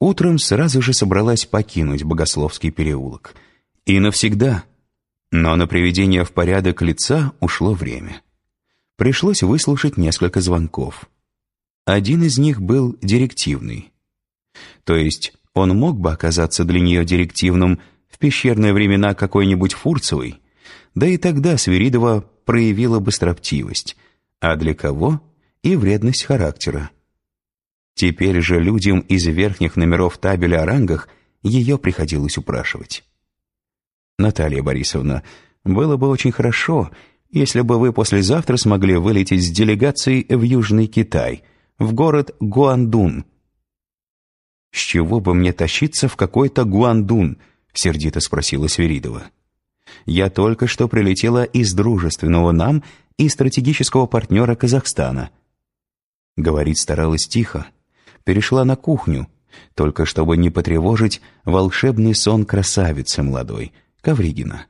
Утром сразу же собралась покинуть Богословский переулок. И навсегда. Но на приведение в порядок лица ушло время. Пришлось выслушать несколько звонков. Один из них был директивный. То есть он мог бы оказаться для нее директивным в пещерные времена какой-нибудь Фурцевой, да и тогда Свиридова проявила бы строптивость, а для кого и вредность характера. Теперь же людям из верхних номеров табеля о рангах ее приходилось упрашивать. «Наталья Борисовна, было бы очень хорошо, если бы вы послезавтра смогли вылететь с делегацией в Южный Китай, в город Гуандун». «С чего бы мне тащиться в какой-то Гуандун?» — сердито спросила Свиридова. «Я только что прилетела из дружественного нам и стратегического партнера Казахстана». Говорить старалась тихо, перешла на кухню, только чтобы не потревожить волшебный сон красавицы молодой, Ковригина.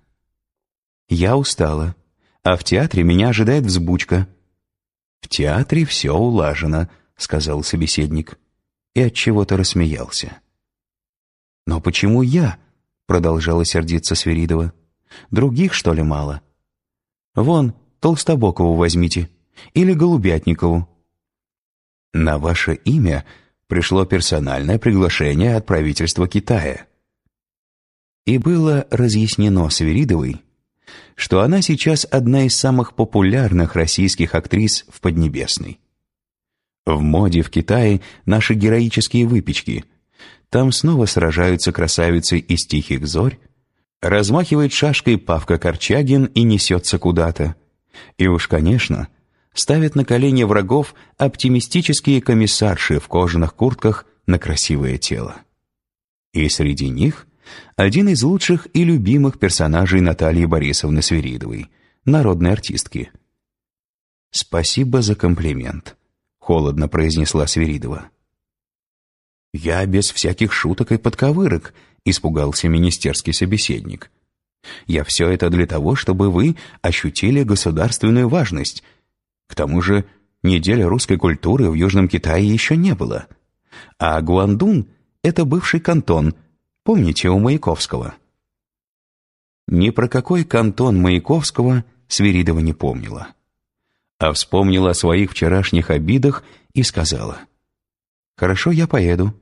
Я устала, а в театре меня ожидает взбучка. «В театре все улажено», — сказал собеседник, и от чего то рассмеялся. «Но почему я?» — продолжала сердиться Свиридова. «Других, что ли, мало? Вон, Толстобокову возьмите, или Голубятникову». «На ваше имя пришло персональное приглашение от правительства Китая. И было разъяснено Свиридовой, что она сейчас одна из самых популярных российских актрис в Поднебесной. В моде в Китае наши героические выпечки. Там снова сражаются красавицы из тихих зорь, размахивает шашкой Павка Корчагин и несется куда-то. И уж, конечно, ставят на колени врагов оптимистические комиссарши в кожаных куртках на красивое тело. И среди них один из лучших и любимых персонажей Натальи Борисовны Свиридовой, народной артистки. «Спасибо за комплимент», — холодно произнесла Свиридова. «Я без всяких шуток и подковырок», — испугался министерский собеседник. «Я все это для того, чтобы вы ощутили государственную важность к тому же неделя русской культуры в Южном Китае еще не было. А Гуандун — это бывший кантон, помните, у Маяковского. Ни про какой кантон Маяковского Свиридова не помнила. А вспомнила о своих вчерашних обидах и сказала. «Хорошо, я поеду.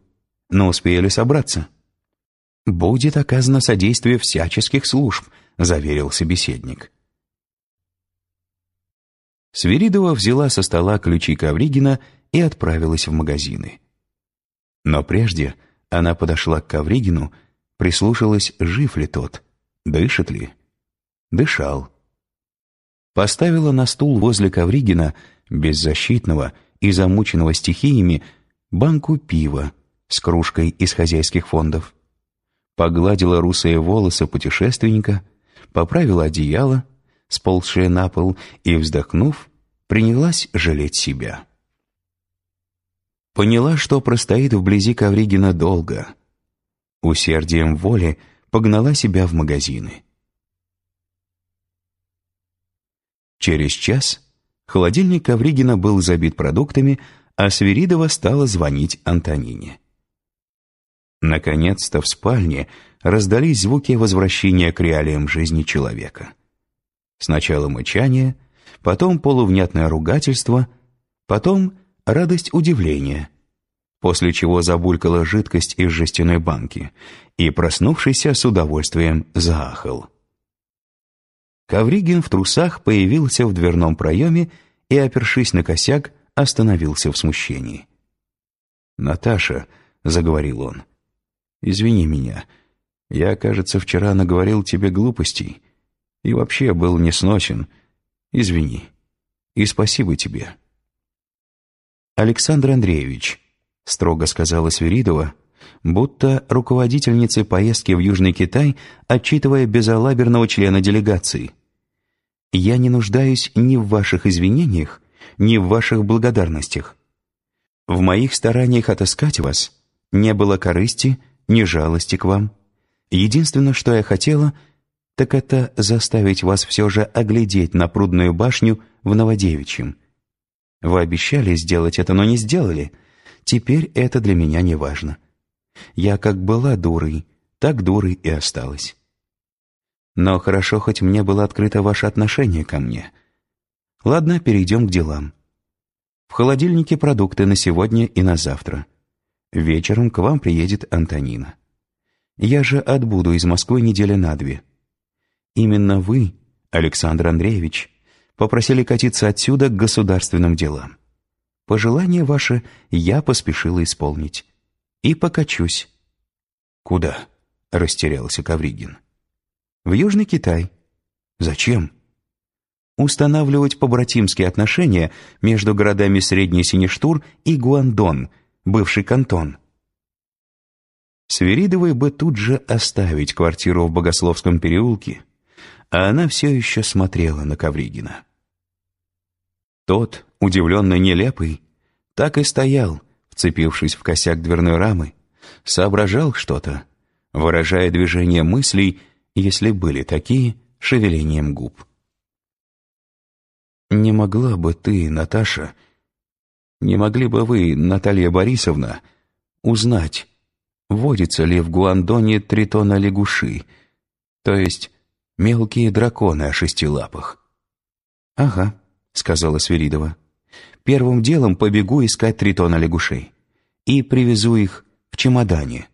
Но успею ли собраться?» «Будет оказано содействие всяческих служб», — заверил собеседник. Свиридова взяла со стола ключи Ковригина и отправилась в магазины. Но прежде она подошла к Ковригину, прислушалась, жив ли тот, дышит ли. Дышал. Поставила на стул возле Ковригина, беззащитного и замученного стихиями, банку пива с кружкой из хозяйских фондов. Погладила русые волосы путешественника, поправила одеяло, сползшая на пол, и, вздохнув, принялась жалеть себя. Поняла, что простоит вблизи Ковригина долго. Усердием воли погнала себя в магазины. Через час холодильник Ковригина был забит продуктами, а Свиридова стала звонить Антонине. Наконец-то в спальне раздались звуки возвращения к реалиям жизни человека. Сначала мычание, потом полувнятное ругательство, потом радость удивления, после чего забулькала жидкость из жестяной банки, и, проснувшийся с удовольствием, заахал. Ковригин в трусах появился в дверном проеме и, опершись на косяк, остановился в смущении. «Наташа», — заговорил он, — «извини меня. Я, кажется, вчера наговорил тебе глупостей и вообще был несносен. Извини. И спасибо тебе». «Александр Андреевич», — строго сказала Свиридова, будто руководительницы поездки в Южный Китай, отчитывая безалаберного члена делегации. «Я не нуждаюсь ни в ваших извинениях, ни в ваших благодарностях. В моих стараниях отыскать вас не было корысти, ни жалости к вам. Единственное, что я хотела, так это заставить вас все же оглядеть на прудную башню в Новодевичьем. Вы обещали сделать это, но не сделали. Теперь это для меня не важно. Я как была дурой, так дурой и осталась. Но хорошо, хоть мне было открыто ваше отношение ко мне. Ладно, перейдем к делам. В холодильнике продукты на сегодня и на завтра. Вечером к вам приедет Антонина. Я же отбуду из Москвы недели на две. Именно вы, Александр Андреевич, попросили катиться отсюда к государственным делам. Пожелание ваше я поспешила исполнить. И покачусь. «Куда?» — растерялся Кавригин. «В Южный Китай». «Зачем?» «Устанавливать побратимские отношения между городами Средний Сиништур и Гуандон, бывший кантон». Свиридовой бы тут же оставить квартиру в Богословском переулке, а она все еще смотрела на Ковригина. Тот, удивленно нелепый, так и стоял, вцепившись в косяк дверной рамы, соображал что-то, выражая движение мыслей, если были такие, шевелением губ. «Не могла бы ты, Наташа, не могли бы вы, Наталья Борисовна, узнать, водится ли в Гуандоне тритона лягуши, то есть мелкие драконы о шести лапах?» «Ага», — сказала Свиридова. «Первым делом побегу искать тритона лягушей и привезу их в чемодане».